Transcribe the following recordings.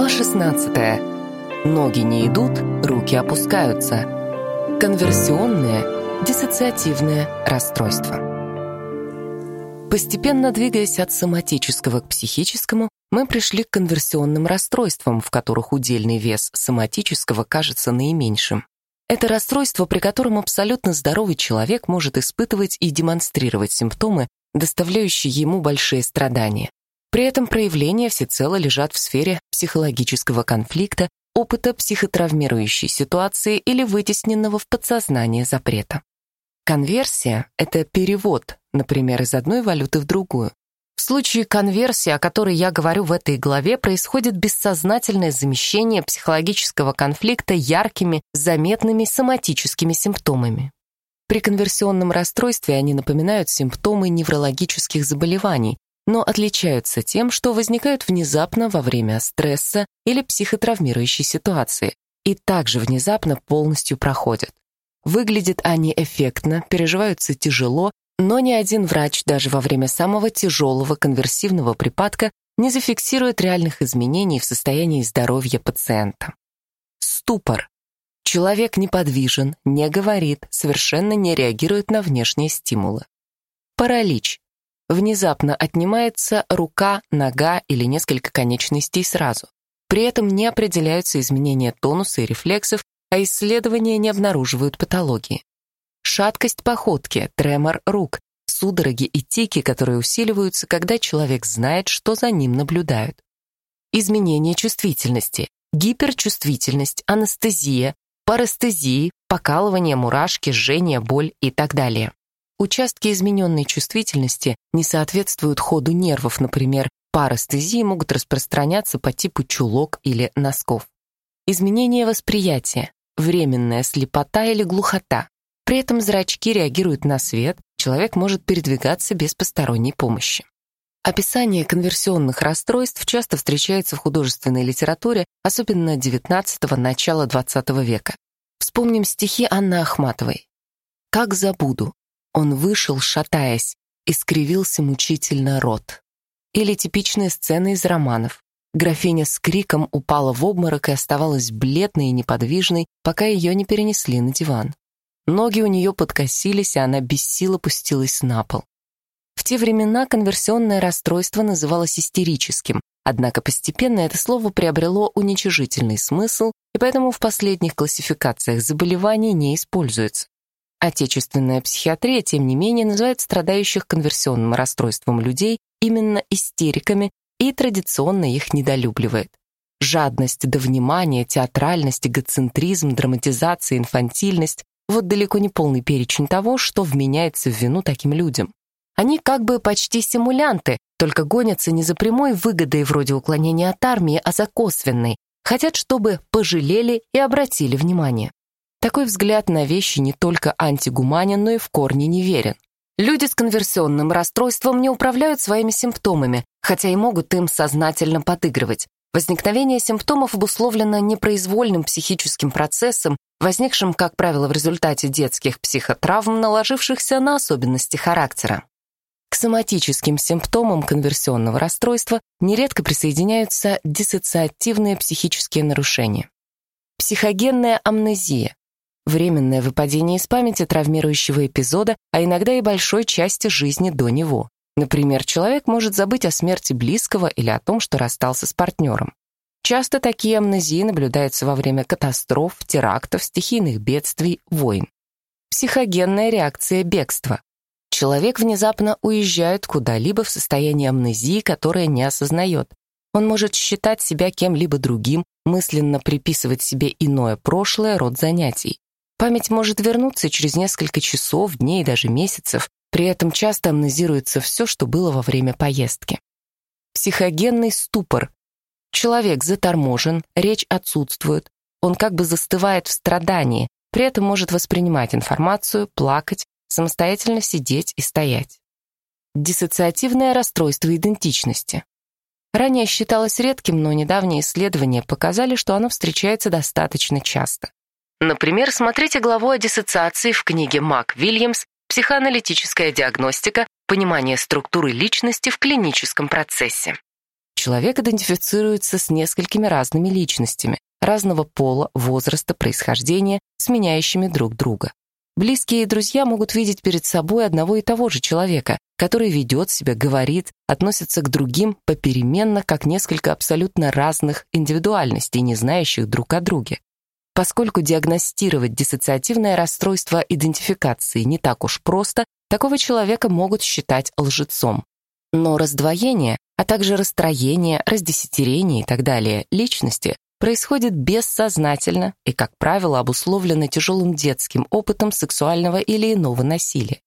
Глава 16. Ноги не идут, руки опускаются. Конверсионные, диссоциативные расстройства. Постепенно двигаясь от соматического к психическому, мы пришли к конверсионным расстройствам, в которых удельный вес соматического кажется наименьшим. Это расстройство, при котором абсолютно здоровый человек может испытывать и демонстрировать симптомы, доставляющие ему большие страдания. При этом проявления всецело лежат в сфере психологического конфликта, опыта психотравмирующей ситуации или вытесненного в подсознание запрета. Конверсия — это перевод, например, из одной валюты в другую. В случае конверсии, о которой я говорю в этой главе, происходит бессознательное замещение психологического конфликта яркими, заметными соматическими симптомами. При конверсионном расстройстве они напоминают симптомы неврологических заболеваний, но отличаются тем, что возникают внезапно во время стресса или психотравмирующей ситуации и также внезапно полностью проходят. Выглядят они эффектно, переживаются тяжело, но ни один врач даже во время самого тяжелого конверсивного припадка не зафиксирует реальных изменений в состоянии здоровья пациента. Ступор. Человек неподвижен, не говорит, совершенно не реагирует на внешние стимулы. Паралич внезапно отнимается рука, нога или несколько конечностей сразу. При этом не определяются изменения тонуса и рефлексов, а исследования не обнаруживают патологии. Шаткость походки, тремор рук, судороги и тики, которые усиливаются, когда человек знает, что за ним наблюдают. Изменение чувствительности, гиперчувствительность, анестезия, парестезии, покалывание, мурашки, жжение, боль и так далее. Участки измененной чувствительности не соответствуют ходу нервов, например, парестезии могут распространяться по типу чулок или носков. Изменение восприятия, временная слепота или глухота. При этом зрачки реагируют на свет, человек может передвигаться без посторонней помощи. Описание конверсионных расстройств часто встречается в художественной литературе, особенно XIX – начала XX века. Вспомним стихи Анны Ахматовой. «Как забуду, он вышел, шатаясь, и скривился мучительно рот. Или типичная сцена из романов. Графиня с криком упала в обморок и оставалась бледной и неподвижной, пока ее не перенесли на диван. Ноги у нее подкосились, и она без сил опустилась на пол. В те времена конверсионное расстройство называлось истерическим, однако постепенно это слово приобрело уничижительный смысл, и поэтому в последних классификациях заболеваний не используется. Отечественная психиатрия, тем не менее, называет страдающих конверсионным расстройством людей именно истериками и традиционно их недолюбливает. Жадность до внимания, театральность, эгоцентризм, драматизация, инфантильность — вот далеко не полный перечень того, что вменяется в вину таким людям. Они как бы почти симулянты, только гонятся не за прямой выгодой вроде уклонения от армии, а за косвенной. Хотят, чтобы пожалели и обратили внимание. Такой взгляд на вещи не только антигуманен, но и в корне неверен. Люди с конверсионным расстройством не управляют своими симптомами, хотя и могут им сознательно подыгрывать. Возникновение симптомов обусловлено непроизвольным психическим процессом, возникшим, как правило, в результате детских психотравм, наложившихся на особенности характера. К соматическим симптомам конверсионного расстройства нередко присоединяются диссоциативные психические нарушения. Психогенная амнезия временное выпадение из памяти травмирующего эпизода, а иногда и большой части жизни до него. Например, человек может забыть о смерти близкого или о том, что расстался с партнером. Часто такие амнезии наблюдаются во время катастроф, терактов, стихийных бедствий, войн. Психогенная реакция бегства. Человек внезапно уезжает куда-либо в состоянии амнезии, которое не осознает. Он может считать себя кем-либо другим, мысленно приписывать себе иное прошлое, род занятий. Память может вернуться через несколько часов, дней, даже месяцев, при этом часто амнезируется все, что было во время поездки. Психогенный ступор. Человек заторможен, речь отсутствует, он как бы застывает в страдании, при этом может воспринимать информацию, плакать, самостоятельно сидеть и стоять. Диссоциативное расстройство идентичности. Ранее считалось редким, но недавние исследования показали, что оно встречается достаточно часто. Например, смотрите главу о диссоциации в книге Мак Вильямс «Психоаналитическая диагностика. Понимание структуры личности в клиническом процессе». человек идентифицируется с несколькими разными личностями, разного пола, возраста, происхождения, сменяющими друг друга. Близкие и друзья могут видеть перед собой одного и того же человека, который ведет себя, говорит, относится к другим попеременно, как несколько абсолютно разных индивидуальностей, не знающих друг о друге. Поскольку диагностировать диссоциативное расстройство идентификации не так уж просто, такого человека могут считать лжецом. Но раздвоение, а также расстроение, раздесятерение и так далее личности происходит бессознательно и, как правило, обусловлено тяжелым детским опытом сексуального или иного насилия.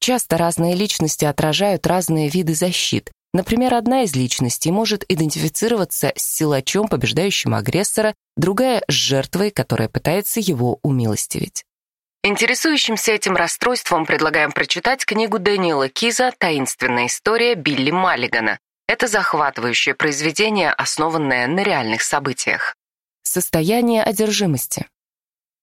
Часто разные личности отражают разные виды защит. Например, одна из личностей может идентифицироваться с силачом, побеждающим агрессора, другая — с жертвой, которая пытается его умилостивить. Интересующимся этим расстройством предлагаем прочитать книгу Дэниела Киза «Таинственная история Билли Маллигана». Это захватывающее произведение, основанное на реальных событиях. Состояние одержимости.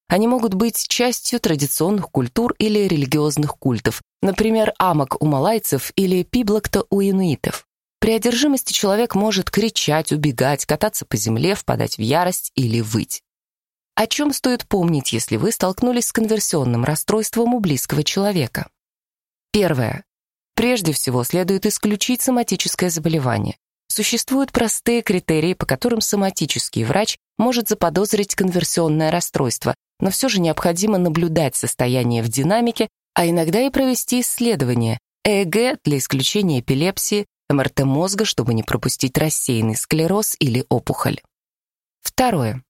Они могут быть частью традиционных культур или религиозных культов, например, амок у малайцев или пиблокта у инуитов. При одержимости человек может кричать, убегать, кататься по земле, впадать в ярость или выть. О чем стоит помнить, если вы столкнулись с конверсионным расстройством у близкого человека? Первое. Прежде всего, следует исключить соматическое заболевание. Существуют простые критерии, по которым соматический врач может заподозрить конверсионное расстройство, но все же необходимо наблюдать состояние в динамике, а иногда и провести исследование ЭЭГ для исключения эпилепсии, МРТ мозга, чтобы не пропустить рассеянный склероз или опухоль. Второе.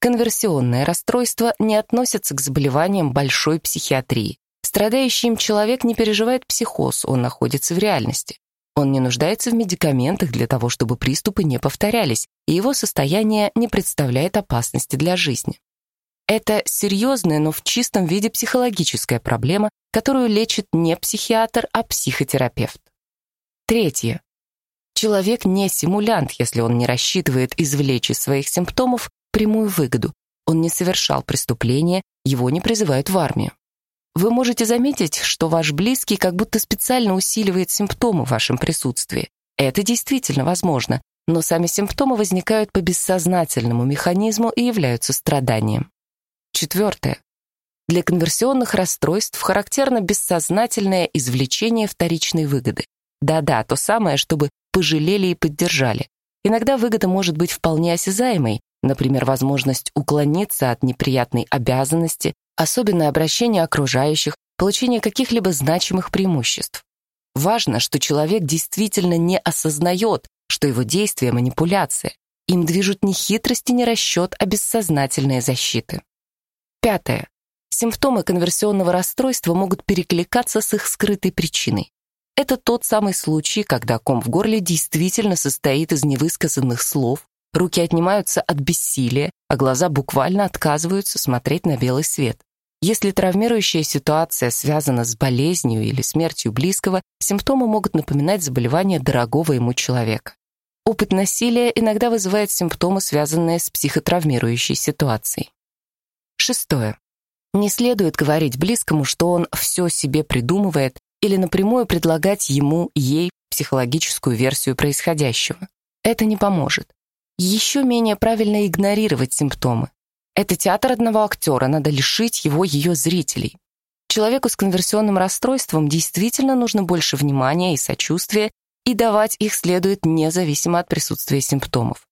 Конверсионное расстройство не относится к заболеваниям большой психиатрии. Страдающий им человек не переживает психоз, он находится в реальности. Он не нуждается в медикаментах для того, чтобы приступы не повторялись, и его состояние не представляет опасности для жизни. Это серьезная, но в чистом виде психологическая проблема, которую лечит не психиатр, а психотерапевт. Третье. Человек не симулянт, если он не рассчитывает извлечь из своих симптомов прямую выгоду. Он не совершал преступления, его не призывают в армию. Вы можете заметить, что ваш близкий как будто специально усиливает симптомы в вашем присутствии. Это действительно возможно, но сами симптомы возникают по бессознательному механизму и являются страданием. Четвертое. Для конверсионных расстройств характерно бессознательное извлечение вторичной выгоды. Да-да, то самое, чтобы пожалели и поддержали. Иногда выгода может быть вполне осязаемой, например, возможность уклониться от неприятной обязанности, особенное обращение окружающих, получение каких-либо значимых преимуществ. Важно, что человек действительно не осознает, что его действия — манипуляция. Им движут не хитрости, не расчет, а бессознательные защиты. Пятое. Симптомы конверсионного расстройства могут перекликаться с их скрытой причиной. Это тот самый случай, когда ком в горле действительно состоит из невысказанных слов, руки отнимаются от бессилия, а глаза буквально отказываются смотреть на белый свет. Если травмирующая ситуация связана с болезнью или смертью близкого, симптомы могут напоминать заболевание дорогого ему человека. Опыт насилия иногда вызывает симптомы, связанные с психотравмирующей ситуацией. Шестое. Не следует говорить близкому, что он все себе придумывает или напрямую предлагать ему, ей психологическую версию происходящего. Это не поможет. Еще менее правильно игнорировать симптомы. Это театр одного актера, надо лишить его ее зрителей. Человеку с конверсионным расстройством действительно нужно больше внимания и сочувствия, и давать их следует независимо от присутствия симптомов.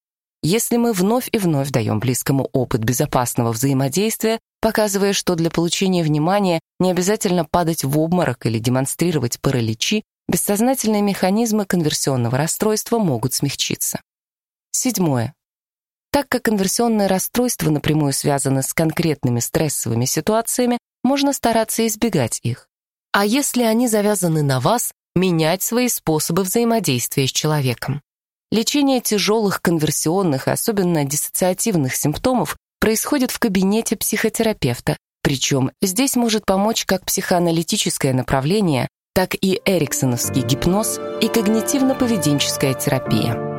Если мы вновь и вновь даем близкому опыт безопасного взаимодействия, показывая, что для получения внимания не обязательно падать в обморок или демонстрировать параличи, бессознательные механизмы конверсионного расстройства могут смягчиться. Седьмое. Так как конверсионное расстройство напрямую связано с конкретными стрессовыми ситуациями, можно стараться избегать их. А если они завязаны на вас, менять свои способы взаимодействия с человеком. Лечение тяжелых конверсионных особенно диссоциативных симптомов происходит в кабинете психотерапевта, причем здесь может помочь как психоаналитическое направление, так и эриксоновский гипноз и когнитивно-поведенческая терапия.